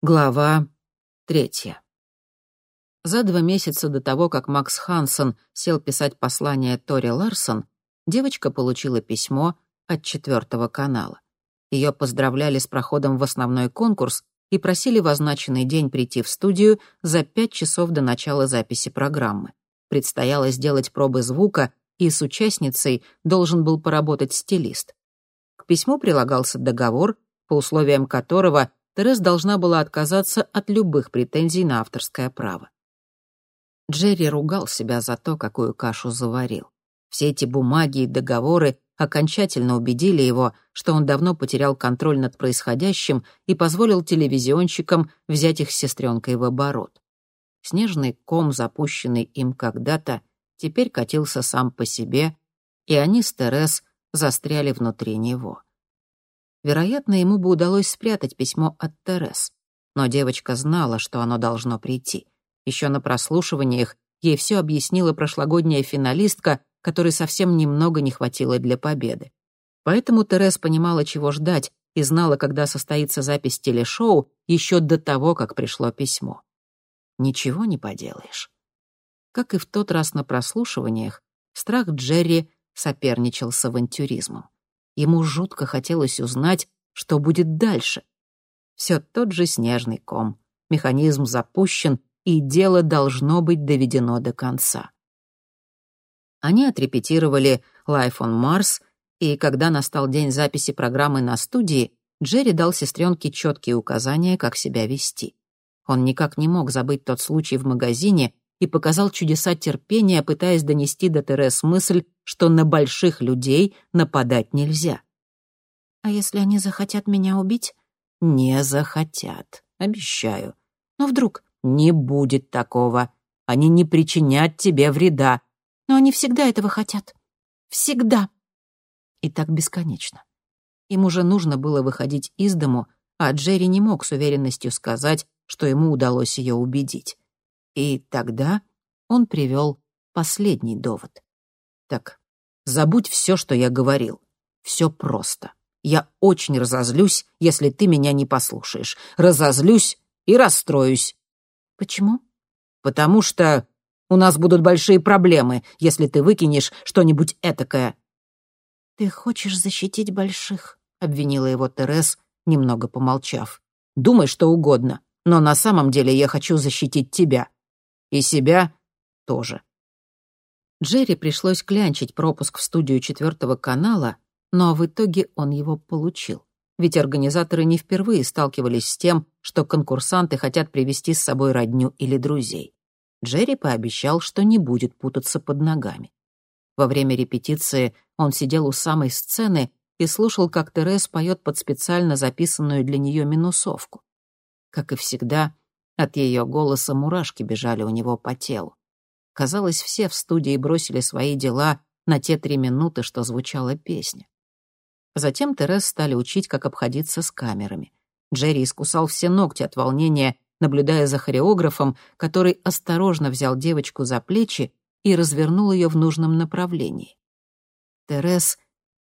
Глава третья. За два месяца до того, как Макс Хансен сел писать послание Тори Ларсон, девочка получила письмо от четвертого канала. Ее поздравляли с проходом в основной конкурс и просили в означенный день прийти в студию за пять часов до начала записи программы. Предстояло сделать пробы звука, и с участницей должен был поработать стилист. К письму прилагался договор, по условиям которого Терез должна была отказаться от любых претензий на авторское право. Джерри ругал себя за то, какую кашу заварил. Все эти бумаги и договоры окончательно убедили его, что он давно потерял контроль над происходящим и позволил телевизионщикам взять их с сестренкой в оборот. Снежный ком, запущенный им когда-то, теперь катился сам по себе, и они с Терез застряли внутри него. Вероятно, ему бы удалось спрятать письмо от Терес. Но девочка знала, что оно должно прийти. Еще на прослушиваниях ей все объяснила прошлогодняя финалистка, которой совсем немного не хватило для победы. Поэтому Терес понимала, чего ждать, и знала, когда состоится запись телешоу, еще до того, как пришло письмо. Ничего не поделаешь. Как и в тот раз на прослушиваниях, страх Джерри соперничал с авантюризмом. Ему жутко хотелось узнать, что будет дальше. Все тот же снежный ком. Механизм запущен, и дело должно быть доведено до конца. Они отрепетировали «Life on Mars», и когда настал день записи программы на студии, Джерри дал сестренке четкие указания, как себя вести. Он никак не мог забыть тот случай в магазине, и показал чудеса терпения, пытаясь донести до Терес мысль, что на больших людей нападать нельзя. «А если они захотят меня убить?» «Не захотят, обещаю. Но вдруг не будет такого. Они не причинят тебе вреда. Но они всегда этого хотят. Всегда». И так бесконечно. Им уже нужно было выходить из дому, а Джерри не мог с уверенностью сказать, что ему удалось ее убедить. И тогда он привел последний довод. Так, забудь все, что я говорил. Все просто. Я очень разозлюсь, если ты меня не послушаешь. Разозлюсь и расстроюсь. Почему? Потому что у нас будут большие проблемы, если ты выкинешь что-нибудь этакое. Ты хочешь защитить больших, обвинила его Терес, немного помолчав. Думай что угодно, но на самом деле я хочу защитить тебя. И себя тоже. Джерри пришлось клянчить пропуск в студию четвертого канала, но в итоге он его получил. Ведь организаторы не впервые сталкивались с тем, что конкурсанты хотят привести с собой родню или друзей. Джерри пообещал, что не будет путаться под ногами. Во время репетиции он сидел у самой сцены и слушал, как Терес поет под специально записанную для нее минусовку. Как и всегда, от ее голоса мурашки бежали у него по телу. Казалось, все в студии бросили свои дела на те три минуты, что звучала песня. Затем Терес стали учить, как обходиться с камерами. Джерри искусал все ногти от волнения, наблюдая за хореографом, который осторожно взял девочку за плечи и развернул ее в нужном направлении. Терес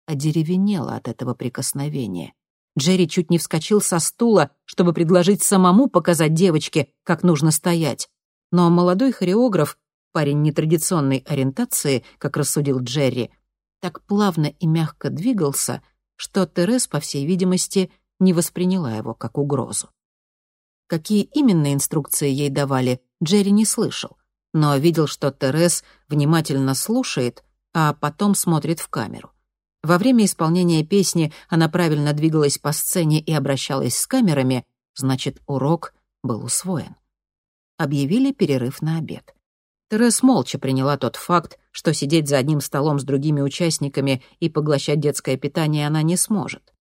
одеревенела от этого прикосновения. Джерри чуть не вскочил со стула, чтобы предложить самому показать девочке, как нужно стоять. Но молодой хореограф, парень нетрадиционной ориентации, как рассудил Джерри, так плавно и мягко двигался, что Терес, по всей видимости, не восприняла его как угрозу. Какие именно инструкции ей давали, Джерри не слышал, но видел, что Терес внимательно слушает, а потом смотрит в камеру. Во время исполнения песни она правильно двигалась по сцене и обращалась с камерами, значит, урок был усвоен. Объявили перерыв на обед. Терес молча приняла тот факт, что сидеть за одним столом с другими участниками и поглощать детское питание она не сможет.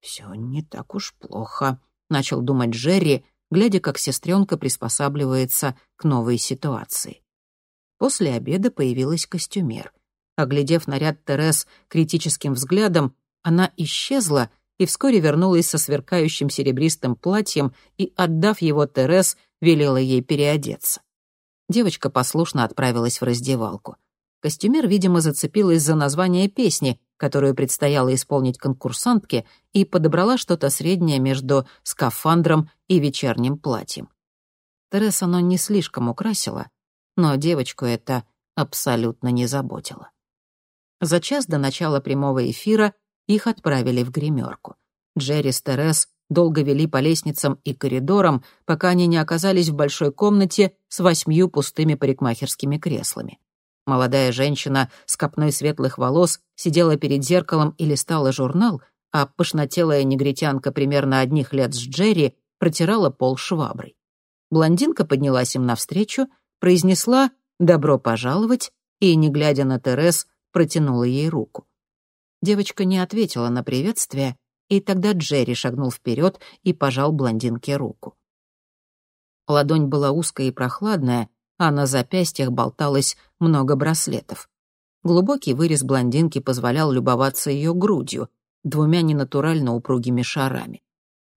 «Все не так уж плохо», — начал думать Джерри, глядя, как сестренка приспосабливается к новой ситуации. После обеда появилась костюмер. Оглядев наряд Терес критическим взглядом, она исчезла и вскоре вернулась со сверкающим серебристым платьем и, отдав его Терес, велела ей переодеться. Девочка послушно отправилась в раздевалку. Костюмер, видимо, зацепилась за название песни, которую предстояло исполнить конкурсантке, и подобрала что-то среднее между скафандром и вечерним платьем. Терес оно не слишком украсило, но девочку это абсолютно не заботило. За час до начала прямого эфира их отправили в гримерку. Джерри с Терес долго вели по лестницам и коридорам, пока они не оказались в большой комнате с восьмью пустыми парикмахерскими креслами. Молодая женщина с копной светлых волос сидела перед зеркалом и листала журнал, а пышнотелая негритянка примерно одних лет с Джерри протирала пол шваброй. Блондинка поднялась им навстречу, произнесла «добро пожаловать» и, не глядя на Терес, протянула ей руку. Девочка не ответила на приветствие, и тогда Джерри шагнул вперед и пожал блондинке руку. Ладонь была узкая и прохладная, а на запястьях болталось много браслетов. Глубокий вырез блондинки позволял любоваться ее грудью, двумя ненатурально упругими шарами.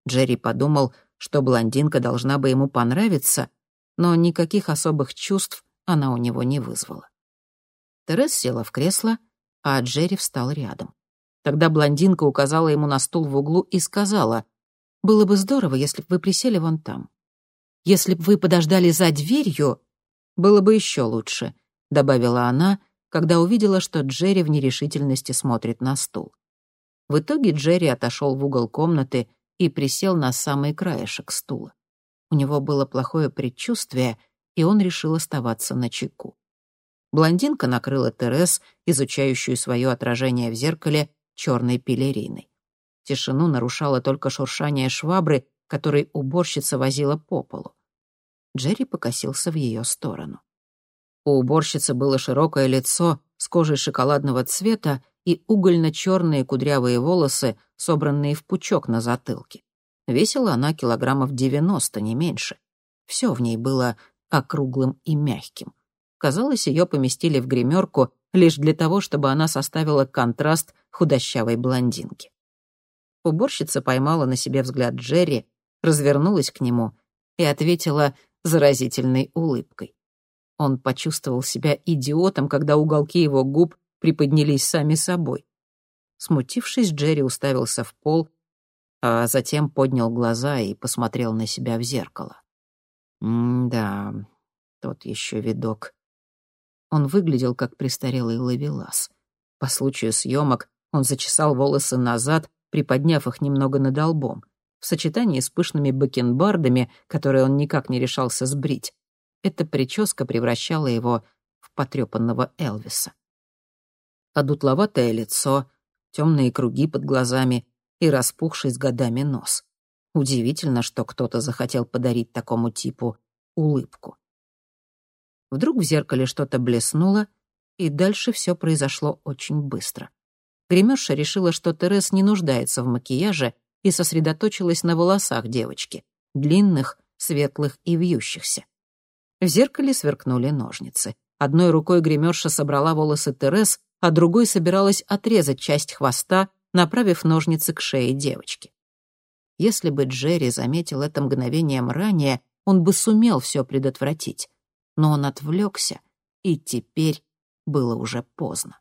Джерри подумал, что блондинка должна бы ему понравиться, но никаких особых чувств она у него не вызвала. Терес села в кресло, а Джерри встал рядом. Тогда блондинка указала ему на стул в углу и сказала, «Было бы здорово, если бы вы присели вон там. Если бы вы подождали за дверью, было бы еще лучше», — добавила она, когда увидела, что Джерри в нерешительности смотрит на стул. В итоге Джерри отошел в угол комнаты и присел на самый краешек стула. У него было плохое предчувствие, и он решил оставаться на чеку. Блондинка накрыла Терес, изучающую свое отражение в зеркале, черной пелериной. Тишину нарушало только шуршание швабры, которой уборщица возила по полу. Джерри покосился в ее сторону. У уборщицы было широкое лицо с кожей шоколадного цвета и угольно-черные кудрявые волосы, собранные в пучок на затылке. Весила она килограммов девяносто, не меньше. Все в ней было округлым и мягким. Казалось, ее поместили в гримерку лишь для того, чтобы она составила контраст худощавой блондинки. Уборщица поймала на себе взгляд Джерри, развернулась к нему и ответила заразительной улыбкой. Он почувствовал себя идиотом, когда уголки его губ приподнялись сами собой. Смутившись, Джерри уставился в пол, а затем поднял глаза и посмотрел на себя в зеркало. «М-да, тот еще видок. Он выглядел как престарелый ловелас. По случаю съемок он зачесал волосы назад, приподняв их немного над лбом. В сочетании с пышными бакенбардами, которые он никак не решался сбрить, эта прическа превращала его в потрепанного Элвиса. Одутловатое лицо, темные круги под глазами и распухший с годами нос. Удивительно, что кто-то захотел подарить такому типу улыбку. Вдруг в зеркале что-то блеснуло, и дальше все произошло очень быстро. Гримерша решила, что Терес не нуждается в макияже и сосредоточилась на волосах девочки, длинных, светлых и вьющихся. В зеркале сверкнули ножницы. Одной рукой гримерша собрала волосы Терес, а другой собиралась отрезать часть хвоста, направив ножницы к шее девочки. Если бы Джерри заметил это мгновением ранее, он бы сумел все предотвратить но он отвлекся, и теперь было уже поздно.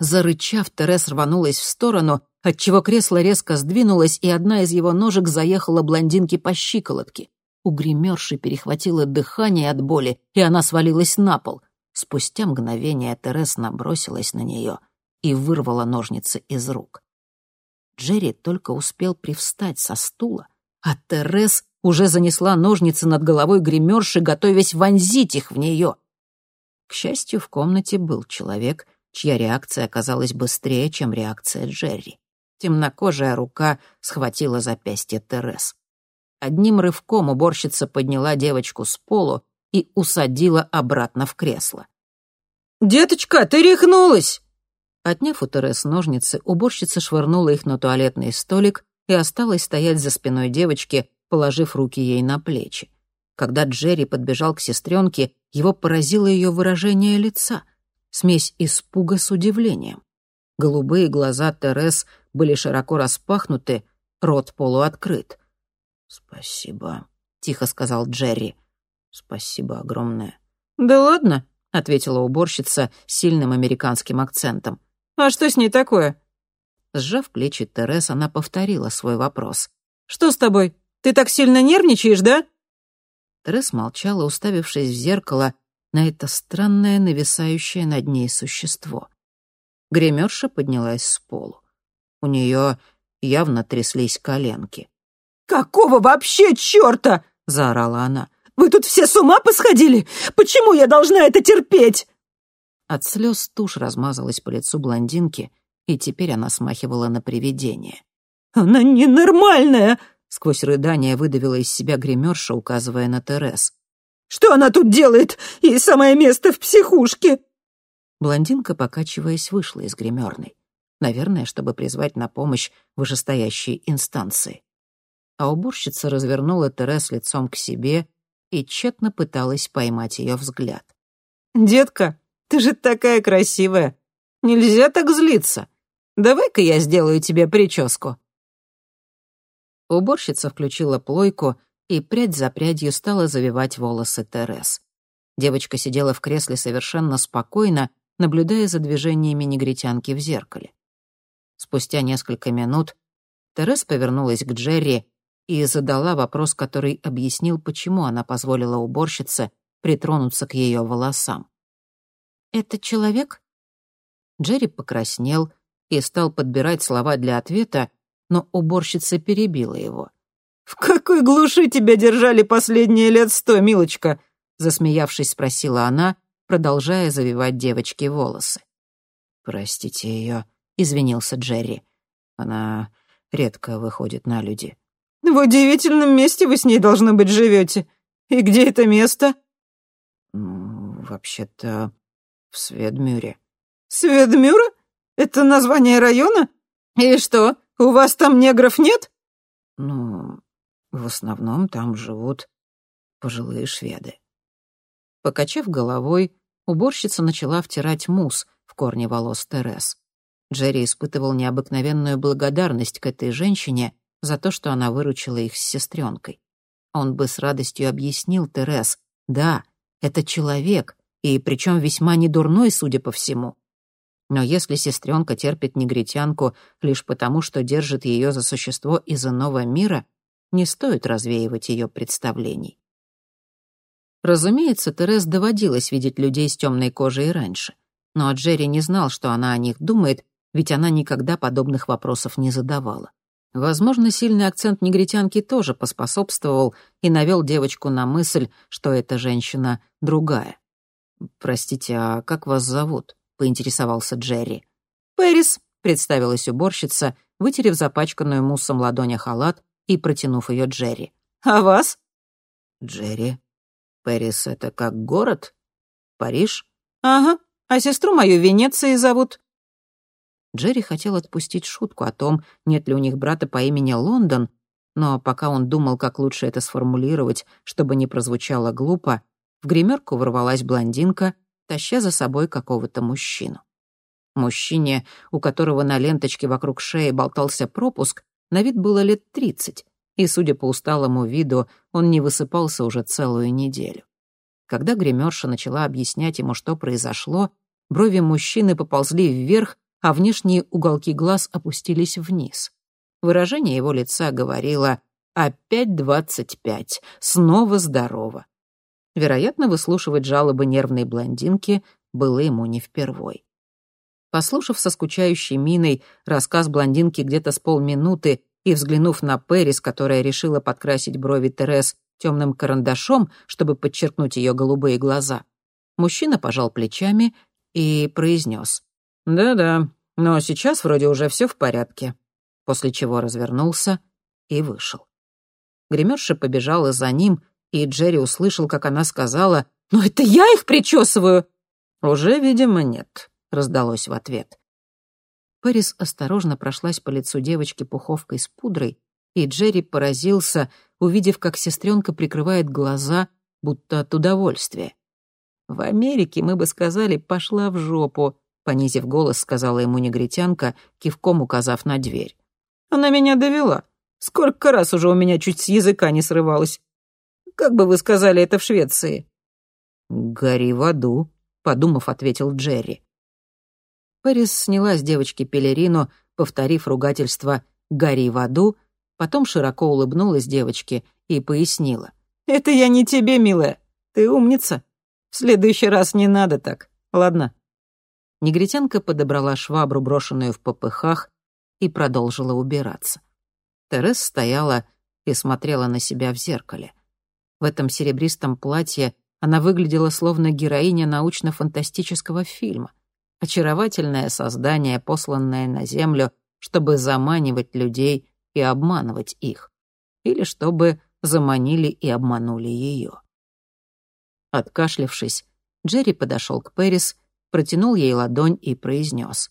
Зарычав, Терес рванулась в сторону, отчего кресло резко сдвинулось, и одна из его ножек заехала блондинке по щиколотке. У гримерши перехватило дыхание от боли, и она свалилась на пол. Спустя мгновение Терес набросилась на нее и вырвала ножницы из рук. Джерри только успел привстать со стула, а Терес уже занесла ножницы над головой гримерши, готовясь вонзить их в нее. К счастью, в комнате был человек, чья реакция оказалась быстрее, чем реакция Джерри. Темнокожая рука схватила запястье Терес. Одним рывком уборщица подняла девочку с полу и усадила обратно в кресло. «Деточка, ты рехнулась!» Отняв у Терес ножницы, уборщица швырнула их на туалетный столик и осталась стоять за спиной девочки, положив руки ей на плечи. Когда Джерри подбежал к сестренке, его поразило ее выражение лица, смесь испуга с удивлением. Голубые глаза Терес были широко распахнуты, рот полуоткрыт. «Спасибо», — тихо сказал Джерри. «Спасибо огромное». «Да ладно», — ответила уборщица с сильным американским акцентом. «А что с ней такое?» Сжав плечи Терес, она повторила свой вопрос. «Что с тобой? Ты так сильно нервничаешь, да?» Терес молчала, уставившись в зеркало на это странное, нависающее над ней существо. Гримерша поднялась с полу. У нее явно тряслись коленки. «Какого вообще черта?» — заорала она. «Вы тут все с ума посходили? Почему я должна это терпеть?» От слез тушь размазалась по лицу блондинки, и теперь она смахивала на привидение. «Она ненормальная!» — сквозь рыдание выдавила из себя гримерша, указывая на Терес. «Что она тут делает? Ей самое место в психушке!» Блондинка, покачиваясь, вышла из гримерной. Наверное, чтобы призвать на помощь вышестоящие инстанции. А уборщица развернула Терес лицом к себе и тщетно пыталась поймать ее взгляд. «Детка, ты же такая красивая. Нельзя так злиться. Давай-ка я сделаю тебе прическу». Уборщица включила плойку и прядь за прядью стала завивать волосы Терес. Девочка сидела в кресле совершенно спокойно, наблюдая за движениями негритянки в зеркале. Спустя несколько минут Терес повернулась к Джерри и задала вопрос, который объяснил, почему она позволила уборщице притронуться к ее волосам. «Это человек?» Джерри покраснел и стал подбирать слова для ответа, но уборщица перебила его. «В какой глуши тебя держали последние лет сто, милочка?» Засмеявшись, спросила она, продолжая завивать девочке волосы. «Простите ее», — извинился Джерри. «Она редко выходит на люди». «В удивительном месте вы с ней, должно быть, живете. И где это место?» «Ну, вообще-то в Сведмюре». «Сведмюра? Это название района? И что, у вас там негров нет?» «Ну, в основном там живут пожилые шведы». Покачав головой, уборщица начала втирать мусс в корни волос Терес. Джерри испытывал необыкновенную благодарность к этой женщине за то, что она выручила их с сестренкой. Он бы с радостью объяснил Терес, да, это человек, и причем весьма недурной, судя по всему. Но если сестренка терпит негритянку лишь потому, что держит ее за существо из иного мира, не стоит развеивать ее представлений. Разумеется, Терес доводилось видеть людей с темной кожей раньше. Но Джерри не знал, что она о них думает, ведь она никогда подобных вопросов не задавала. Возможно, сильный акцент негритянки тоже поспособствовал и навел девочку на мысль, что эта женщина другая. «Простите, а как вас зовут?» — поинтересовался Джерри. «Пэрис», — представилась уборщица, вытерев запачканную муссом ладонь халат и протянув ее Джерри. «А вас?» «Джерри. Пэрис — это как город? Париж?» «Ага. А сестру мою Венецией зовут». Джерри хотел отпустить шутку о том, нет ли у них брата по имени Лондон, но пока он думал, как лучше это сформулировать, чтобы не прозвучало глупо, в гримерку ворвалась блондинка, таща за собой какого-то мужчину. Мужчине, у которого на ленточке вокруг шеи болтался пропуск, на вид было лет тридцать, и, судя по усталому виду, он не высыпался уже целую неделю. Когда гримерша начала объяснять ему, что произошло, брови мужчины поползли вверх, а внешние уголки глаз опустились вниз. Выражение его лица говорило «Опять двадцать пять, снова здорово». Вероятно, выслушивать жалобы нервной блондинки было ему не впервой. Послушав со скучающей миной рассказ блондинки где-то с полминуты и взглянув на Пэрис, которая решила подкрасить брови Терес темным карандашом, чтобы подчеркнуть ее голубые глаза, мужчина пожал плечами и произнес «Да-да, но сейчас вроде уже все в порядке», после чего развернулся и вышел. Гримерша побежала за ним, и Джерри услышал, как она сказала «Но это я их причесываю!» «Уже, видимо, нет», — раздалось в ответ. Пэрис осторожно прошлась по лицу девочки пуховкой с пудрой, и Джерри поразился, увидев, как сестренка прикрывает глаза, будто от удовольствия. «В Америке мы бы сказали, пошла в жопу», — понизив голос, сказала ему негритянка, кивком указав на дверь. «Она меня довела. Сколько раз уже у меня чуть с языка не срывалось. Как бы вы сказали это в Швеции?» «Гори в аду», подумав, ответил Джерри. Пэрис сняла с девочки пелерину, повторив ругательство «гори в аду», потом широко улыбнулась девочке и пояснила. «Это я не тебе, милая. Ты умница. В следующий раз не надо так. Ладно?» Негритянка подобрала швабру, брошенную в попыхах, и продолжила убираться. Терес стояла и смотрела на себя в зеркале. В этом серебристом платье она выглядела словно героиня научно-фантастического фильма. Очаровательное создание, посланное на Землю, чтобы заманивать людей и обманывать их. Или чтобы заманили и обманули ее. Откашлившись, Джерри подошел к Пэрис, протянул ей ладонь и произнес.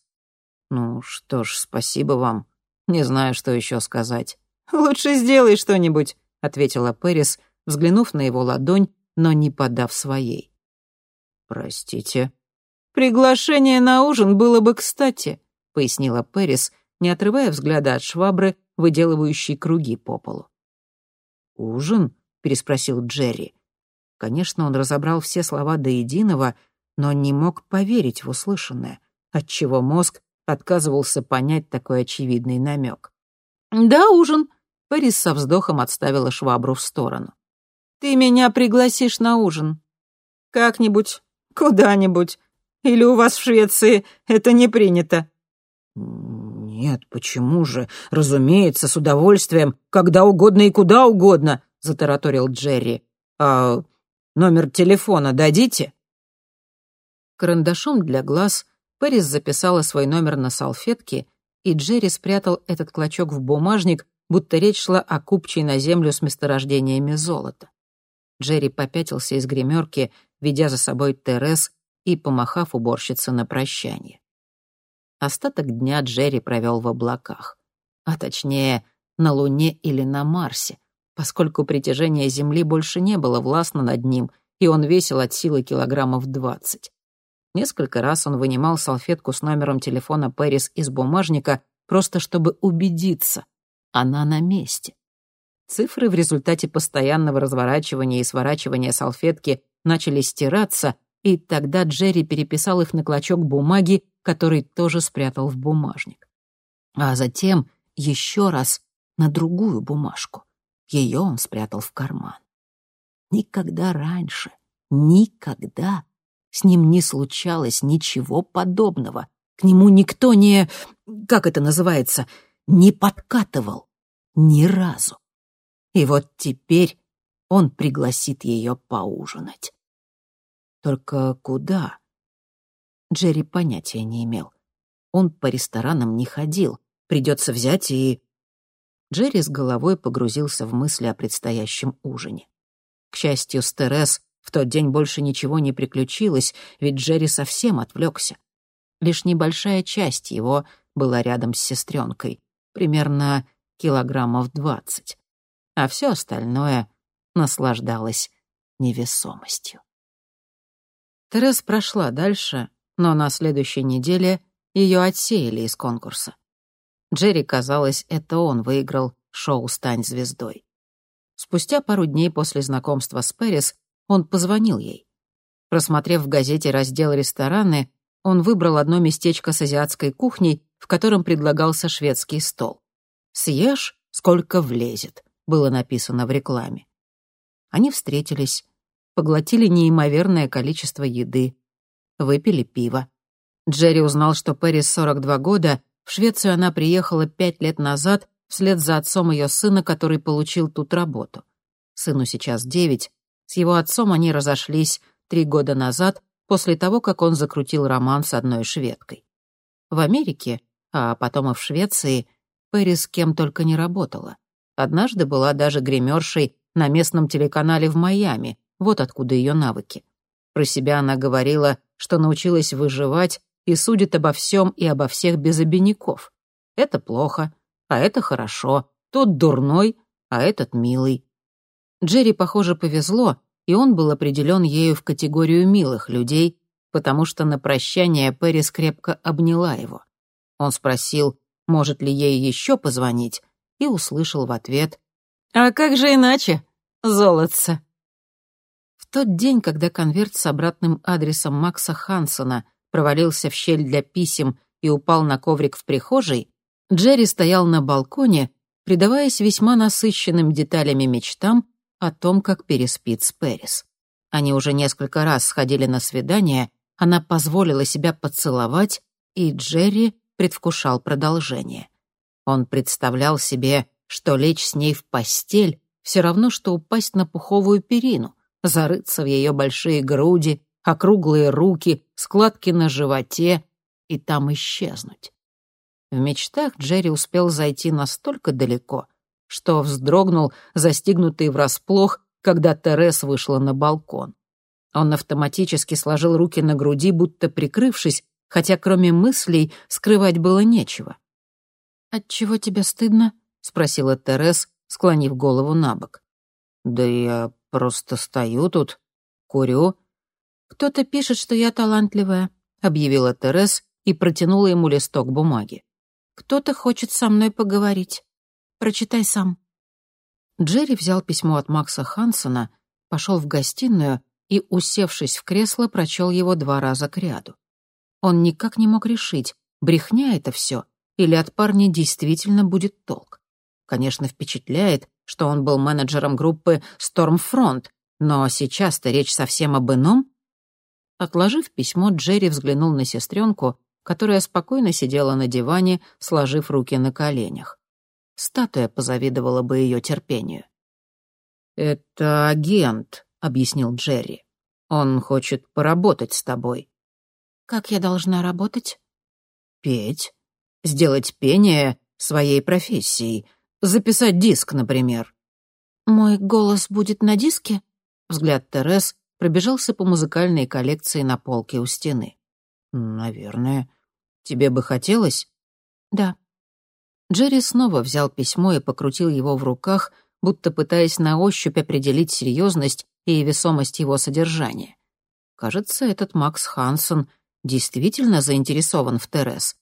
«Ну что ж, спасибо вам. Не знаю, что еще сказать». «Лучше сделай что-нибудь», — ответила Пэрис, взглянув на его ладонь, но не подав своей. «Простите». «Приглашение на ужин было бы кстати», — пояснила Пэрис, не отрывая взгляда от швабры, выделывающей круги по полу. «Ужин?» — переспросил Джерри. Конечно, он разобрал все слова до единого, но не мог поверить в услышанное, отчего мозг отказывался понять такой очевидный намек. «Да, ужин», — Пэрис со вздохом отставила швабру в сторону. «Ты меня пригласишь на ужин. Как-нибудь, куда-нибудь. Или у вас в Швеции это не принято?» «Нет, почему же? Разумеется, с удовольствием, когда угодно и куда угодно», — затараторил Джерри. «А номер телефона дадите?» Карандашом для глаз Пэрис записала свой номер на салфетке, и Джерри спрятал этот клочок в бумажник, будто речь шла о купчей на землю с месторождениями золота. Джерри попятился из гримерки, ведя за собой Терес и помахав уборщице на прощание. Остаток дня Джерри провел в облаках. А точнее, на Луне или на Марсе, поскольку притяжение Земли больше не было властно над ним, и он весил от силы килограммов двадцать. Несколько раз он вынимал салфетку с номером телефона Пэрис из бумажника, просто чтобы убедиться. Она на месте. Цифры в результате постоянного разворачивания и сворачивания салфетки начали стираться, и тогда Джерри переписал их на клочок бумаги, который тоже спрятал в бумажник. А затем еще раз на другую бумажку. Ее он спрятал в карман. Никогда раньше, никогда с ним не случалось ничего подобного. К нему никто не... как это называется? Не подкатывал. Ни разу. И вот теперь он пригласит ее поужинать. Только куда? Джерри понятия не имел. Он по ресторанам не ходил. Придется взять и... Джерри с головой погрузился в мысли о предстоящем ужине. К счастью, с Терес в тот день больше ничего не приключилось, ведь Джерри совсем отвлекся. Лишь небольшая часть его была рядом с сестренкой, примерно килограммов двадцать, а все остальное наслаждалось невесомостью. Терес прошла дальше, но на следующей неделе ее отсеяли из конкурса. Джерри казалось, это он выиграл шоу «Стань звездой». Спустя пару дней после знакомства с Пэрис он позвонил ей. Просмотрев в газете раздел «Рестораны», он выбрал одно местечко с азиатской кухней, в котором предлагался шведский стол. «Съешь, сколько влезет», было написано в рекламе. Они встретились, поглотили неимоверное количество еды, выпили пиво. Джерри узнал, что Пэрис 42 года, в Швецию она приехала пять лет назад вслед за отцом ее сына, который получил тут работу. Сыну сейчас девять, с его отцом они разошлись три года назад, после того, как он закрутил роман с одной шведкой. В Америке, а потом и в Швеции, Перри с кем только не работала. Однажды была даже гримершей на местном телеканале в Майами, вот откуда ее навыки. Про себя она говорила, что научилась выживать и судит обо всем и обо всех без обиняков. Это плохо, а это хорошо, тот дурной, а этот милый. Джерри, похоже, повезло, и он был определен ею в категорию милых людей, потому что на прощание Пэрис крепко обняла его. Он спросил, может ли ей еще позвонить, и услышал в ответ «А как же иначе, золотце?» В тот день, когда конверт с обратным адресом Макса Хансона провалился в щель для писем и упал на коврик в прихожей, Джерри стоял на балконе, предаваясь весьма насыщенным деталями мечтам о том, как переспит с Пэрис. Они уже несколько раз сходили на свидание, она позволила себя поцеловать, и Джерри предвкушал продолжение. Он представлял себе, что лечь с ней в постель все равно, что упасть на пуховую перину, зарыться в ее большие груди, округлые руки, складки на животе и там исчезнуть. В мечтах Джерри успел зайти настолько далеко, что вздрогнул, застигнутый врасплох, когда Терес вышла на балкон. Он автоматически сложил руки на груди, будто прикрывшись, хотя кроме мыслей скрывать было нечего. «Отчего тебе стыдно?» — спросила Терес, склонив голову на бок. «Да я просто стою тут, курю». «Кто-то пишет, что я талантливая», — объявила Терес и протянула ему листок бумаги. «Кто-то хочет со мной поговорить. Прочитай сам». Джерри взял письмо от Макса Хансона, пошел в гостиную и, усевшись в кресло, прочел его два раза к ряду. Он никак не мог решить, брехня это все или от парня действительно будет толк. Конечно, впечатляет, что он был менеджером группы Stormfront, но сейчас-то речь совсем об ином. Отложив письмо, Джерри взглянул на сестренку, которая спокойно сидела на диване, сложив руки на коленях. Статуя позавидовала бы ее терпению. «Это агент», — объяснил Джерри. «Он хочет поработать с тобой». «Как я должна работать?» «Петь сделать пение своей профессией, записать диск, например. «Мой голос будет на диске?» Взгляд Терес пробежался по музыкальной коллекции на полке у стены. «Наверное. Тебе бы хотелось?» «Да». Джерри снова взял письмо и покрутил его в руках, будто пытаясь на ощупь определить серьезность и весомость его содержания. Кажется, этот Макс Хансон действительно заинтересован в Терес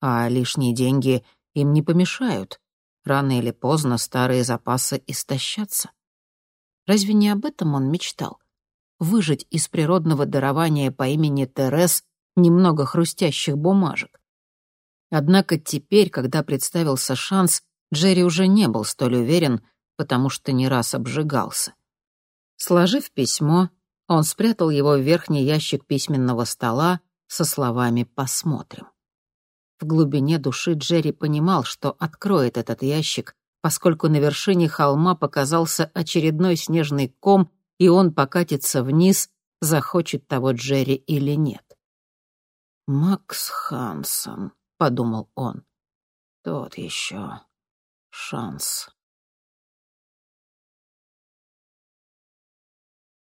а лишние деньги им не помешают. Рано или поздно старые запасы истощатся. Разве не об этом он мечтал? Выжить из природного дарования по имени Терес немного хрустящих бумажек. Однако теперь, когда представился шанс, Джерри уже не был столь уверен, потому что не раз обжигался. Сложив письмо, он спрятал его в верхний ящик письменного стола со словами «посмотрим». В глубине души Джерри понимал, что откроет этот ящик, поскольку на вершине холма показался очередной снежный ком, и он покатится вниз, захочет того Джерри или нет. «Макс Хансон», — подумал он, — «тот еще шанс».